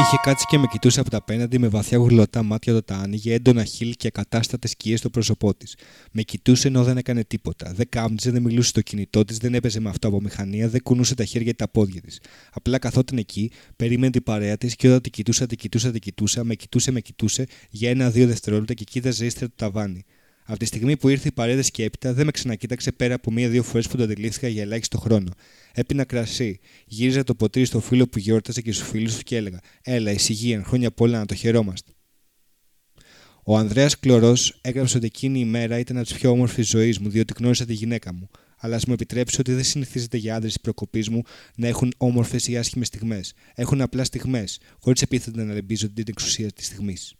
Είχε κάτσει και με κοιτούσε από τα απέναντι με βαθιά γουρλωτά μάτια όταν τα άνοιγε, έντονα χείλ και ακατάστατες σκιές στο πρόσωπό της. Με κοιτούσε ενώ δεν έκανε τίποτα. Δεν κάμψε, δεν μιλούσε στο κινητό της, δεν έπαιζε με αυτό από μηχανία, δεν κουνούσε τα χέρια ή τα πόδια της. Απλά καθόταν εκεί, περίμενε την παρέα της και όταν την κοιτούσα, την κοιτούσα, την κοιτούσα, με κοιτούσε, με κοιτούσε για ένα-δύο δευτερόλεπτα και κοίταζε ύστερα το ταβάνι. Από τη στιγμή που ήρθε η παρέδε και έπειτα, δεν με ξανακοίταξε πέρα από μία-δύο φορές που το αντιλήφθηκα για ελάχιστο χρόνο. Έπεινα κρασί. Γύριζα το ποτήρι στο φίλο που γιόρταζε και στους φίλους του και έλεγα: Έλα, ησυχία, χρόνια πολλά να το χαιρόμαστε. Ο Ανδρέας Κλωρός έγραψε ότι εκείνη η μέρα ήταν από τις πιο όμορφες ζωής μου, διότι γνώρισα τη γυναίκα μου. Αλλά ας μου επιτρέψει ότι δεν συνηθίζεται για άντρες της προκοπής μου να έχουν όμορφες ή άσχημες στιγμές. Έχουν απλά στιγμές, χωρίς επίθετα να λεμπίζονται την εξουσία της στιγμής.